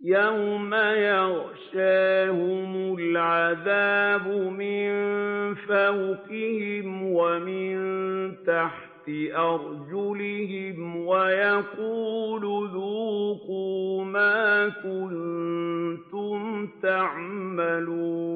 يَوْمَ يَغْشَاهُمُ الْعَذَابُ مِن فَوْقِهِمْ وَمِن تَحْتِ أَرْجُلِهِمْ وَيَقُولُ ذُوقُوا مَا كُنتُمْ تَعْمَلُونَ